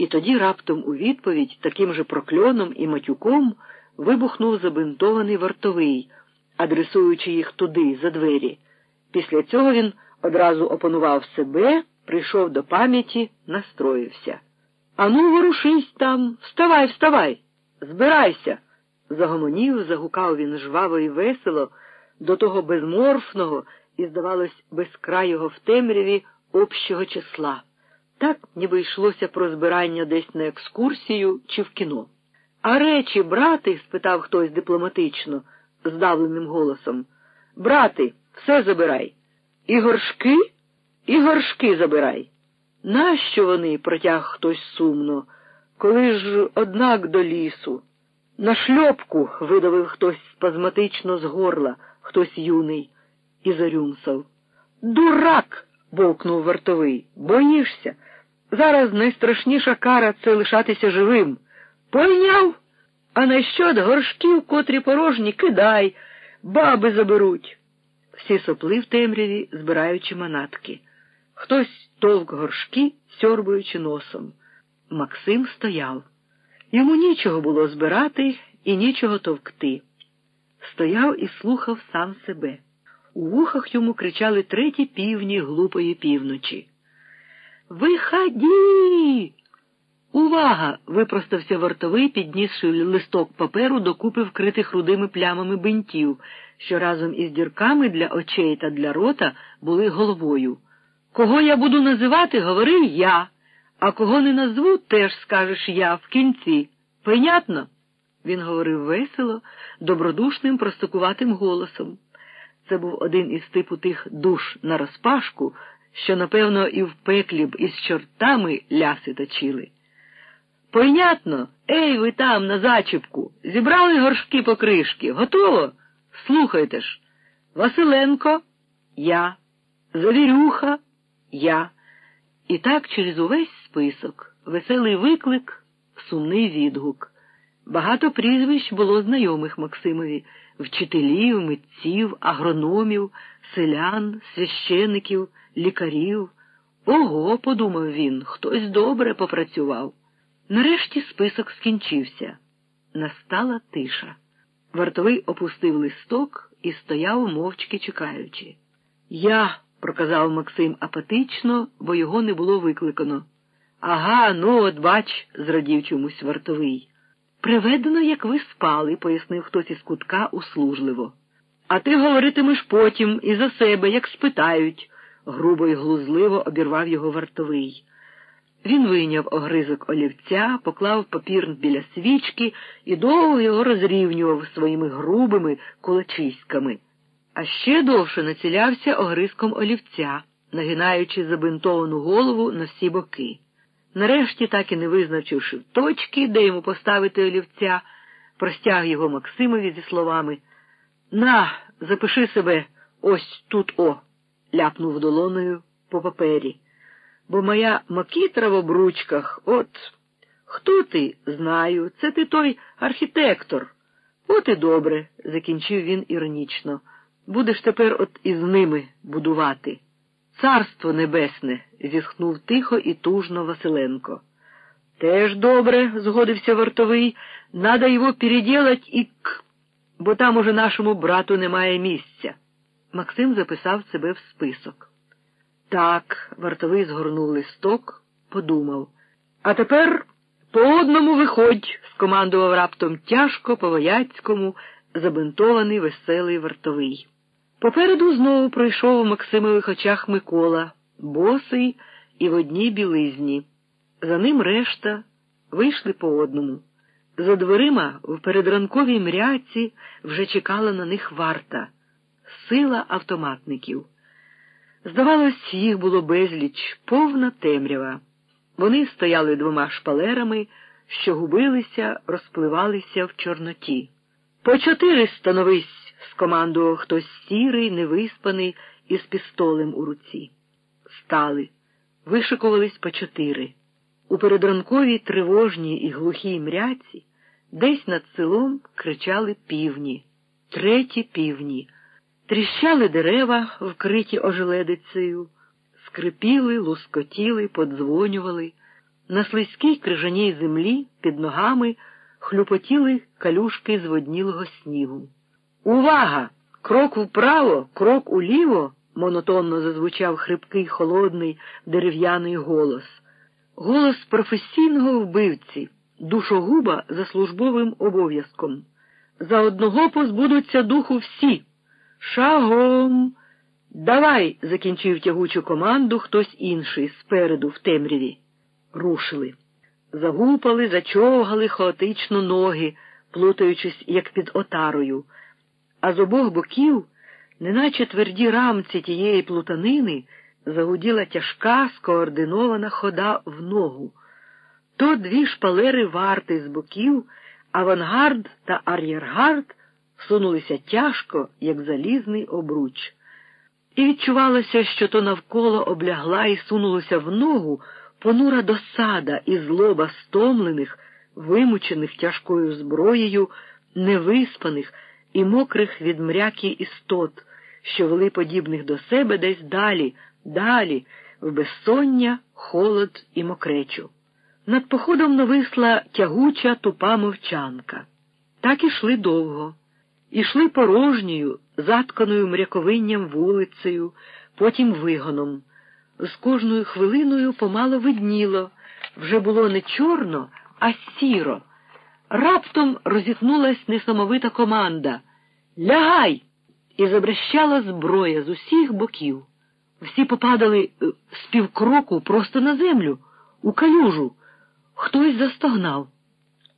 І тоді раптом у відповідь таким же прокльоном і матюком вибухнув забинтований вартовий, адресуючи їх туди, за двері. Після цього він одразу опанував себе, прийшов до пам'яті, настроївся. Ану, ворушись там, вставай, вставай, збирайся. Загомонів, загукав він жваво і весело, до того безморфного і, здавалось, безкрайого в темряві общого числа. Так, ніби йшлося про збирання десь на екскурсію чи в кіно. А речі, брати? спитав хтось дипломатично, здавленим голосом. Брати, все забирай. І горшки, і горшки забирай. Нащо вони? протяг хтось сумно, коли ж, однак, до лісу. На шльопку видавив хтось спазматично з горла, хтось юний, і зарюмсав. Дурак. бовкнув вартовий. Боїшся? Зараз найстрашніша кара це лишатися живим. Пойняв? А на що горшків, котрі порожні, кидай, баби заберуть. Всі сопли в темряві, збираючи манатки. Хтось товк горшки, сьорбуючи носом. Максим стояв. Йому нічого було збирати і нічого товкти. Стояв і слухав сам себе. У вухах йому кричали треті півні глупої півночі. Виході! Увага! випростався вартовий, піднісши листок паперу до купи вкритих рудими плямами бинтів, що разом із дірками для очей та для рота були головою. Кого я буду називати, говори я, а кого не назву, теж скажеш я в кінці. Понятно? Він говорив весело, добродушним, простокуватим голосом. Це був один із типу тих душ на розпашку, що, напевно, і в пеклі б із чортами ляси точили. Понятно, ей, ви там, на зачіпку, зібрали горшки покришки. Готово? Слухайте ж. Василенко, я, Завірюха, я. І так через увесь список, веселий виклик, сумний відгук. Багато прізвищ було знайомих Максимові вчителів, митців, агрономів, селян, священиків, лікарів. Ого, подумав він, хтось добре попрацював. Нарешті список скінчився. Настала тиша. Вартовий опустив листок і стояв, мовчки чекаючи. Я, проказав Максим апатично, бо його не було викликано. Ага, ну от бач, зрадів чомусь вартовий. Приведено, як ви спали, пояснив хтось із кутка услужливо. А ти говоритимеш потім і за себе, як спитають, грубо і глузливо обірвав його вартовий. Він вийняв огризок олівця, поклав папір біля свічки і довго його розрівнював своїми грубими кулачиськами, а ще довше націлявся огризком олівця, нагинаючи забинтовану голову на всі боки. Нарешті, так і не визначивши точки, де йому поставити олівця, простяг його Максимові зі словами На, запиши себе ось тут о, ляпнув долоною по папері. Бо моя макітра в обручках, от хто ти? Знаю, це ти той архітектор. От і добре, закінчив він іронічно. Будеш тепер от із ними будувати. Царство небесне, зітхнув тихо і тужно Василенко. Теж добре, згодився вартовий, надо його переділать і к, бо там уже нашому брату немає місця. Максим записав себе в список. Так, вартовий згорнув листок, подумав. А тепер по одному виходь, скомандував раптом тяжко по вояцькому забинтований веселий вартовий. Попереду знову пройшов у Максимових очах Микола, босий і в одній білизні. За ним решта вийшли по одному. За дверима в передранковій мряці вже чекала на них варта, сила автоматників. Здавалось, їх було безліч, повна темрява. Вони стояли двома шпалерами, що губилися, розпливалися в Чорноті. По чотири становись, скомандував хтось сірий, невиспаний із пістолем у руці. Стали, вишикувались по чотири. У передранковій тривожній і глухій мряці десь над селом кричали півні, треті півні, тріщали дерева, вкриті ожеледицею, скрипіли, лускотіли, подзвонювали. На слизькій крижаній землі під ногами хлюпотіли калюшки зводнілого снігу. Увага! Крок вправо, крок уліво, монотонно зазвучав хрипкий, холодний, дерев'яний голос. Голос професійного вбивці, душогуба за службовим обов'язком. За одного позбудуться духу всі. Шагом. Давай, закінчив тягучу команду хтось інший спереду, в темряві. Рушили. Загупали, зачовгали хаотично ноги, плутаючись, як під отарою, а з обох боків, неначе тверді рамці тієї плутанини, загуділа тяжка, скоординована хода в ногу. То дві шпалери варти з боків, авангард та ар'єргард сунулися тяжко, як залізний обруч. І відчувалося, що то навколо облягла і сунулося в ногу понура досада і злоба стомлених, вимучених тяжкою зброєю, невиспаних і мокрих від мряки істот, що вели подібних до себе десь далі, далі, в безсоння, холод і мокречу. Над походом нависла тягуча тупа мовчанка. Так ішли довго. Ішли порожньою, затканою мряковинням вулицею, потім вигоном. З кожною хвилиною помало видніло, вже було не чорно, а сіро. Раптом розітнулась несамовита команда Лягай! І забрещала зброя з усіх боків. Всі попадали е, з півкроку просто на землю, у калюжу. Хтось застогнав,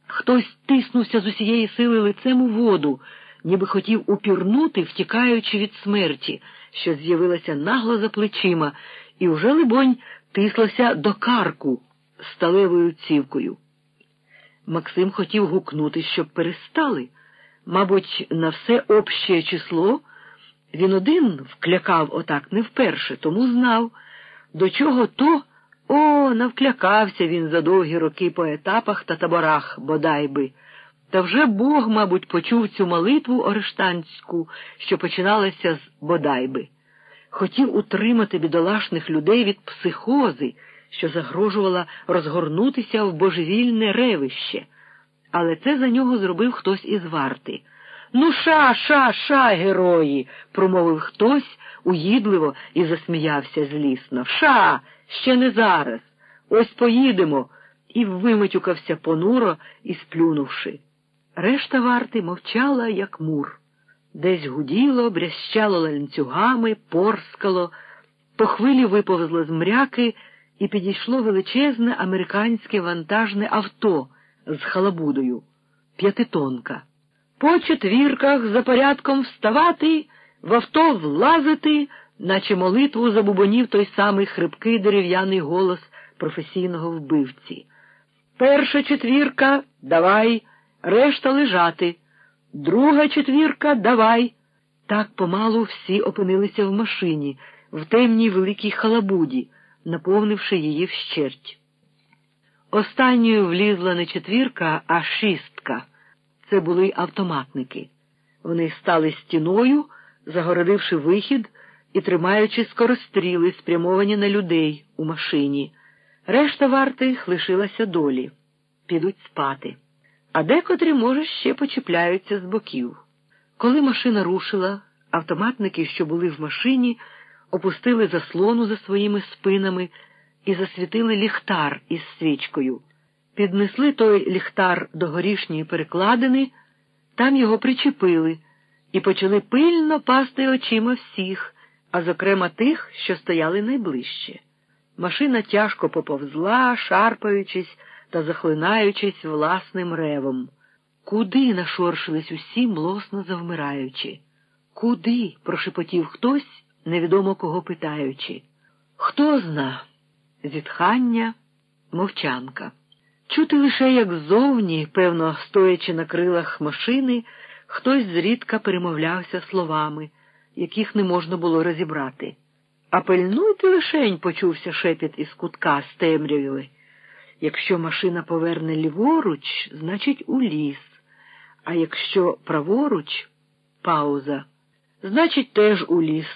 хтось тиснувся з усієї сили лицем у воду, ніби хотів упірнути, втікаючи від смерті, що з'явилася нагло за плечима, і вже, либонь, тислася до карку сталевою цівкою. Максим хотів гукнути, щоб перестали. Мабуть, на все обще число він один вклякав отак не вперше, тому знав, до чого то. О, навклякався він за довгі роки по етапах та таборах, бодай би. Та вже Бог, мабуть, почув цю молитву Орештанську, що починалася з бодайби. Хотів утримати бідолашних людей від психози, що загрожувала розгорнутися в божевільне ревище. Але це за нього зробив хтось із варти. Ну, ша, ша, ша, герої, промовив хтось уїдливо і засміявся злісно. Ша, ще не зараз. Ось поїдемо. І вимитюкався понуро і сплюнувши. Решта варти мовчала, як мур. Десь гуділо, брящало ланцюгами, порскало, по хвилі виповзло з мряки і підійшло величезне американське вантажне авто з халабудою, п'ятитонка. По четвірках за порядком вставати, в авто влазити, наче молитву забубонів той самий хрипкий дерев'яний голос професійного вбивці. Перша четвірка давай, решта лежати. Друга четвірка давай. Так помалу всі опинилися в машині, в темній великій халабуді, наповнивши її вщерть. Останньою влізла не четвірка, а шістка. Це були автоматники. Вони стали стіною, загородивши вихід і тримаючи скоростріли, спрямовані на людей у машині. Решта вартих лишилася долі, підуть спати. А декотрі, може, ще почіпляються з боків. Коли машина рушила, автоматники, що були в машині, опустили заслону за своїми спинами і засвітили ліхтар із свічкою. Піднесли той ліхтар до горішньої перекладини, там його причепили і почали пильно пасти очима всіх, а зокрема тих, що стояли найближче. Машина тяжко поповзла, шарпаючись та захлинаючись власним ревом. Куди нашоршились усі, млосно завмираючи? Куди? прошепотів хтось, невідомо кого питаючи. Хто зна? Зітхання, мовчанка. Чути лише, як ззовні, певно, стоячи на крилах машини, хтось зрідка перемовлявся словами, яких не можна було розібрати. А пильнуйте лишень, почувся шепіт із кутка з темрявою. Якщо машина поверне ліворуч, значить у ліс, а якщо праворуч пауза, значить, теж у ліс,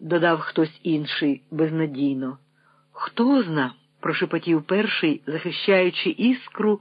додав хтось інший безнадійно. Хто зна? прошепотів перший, захищаючи іскру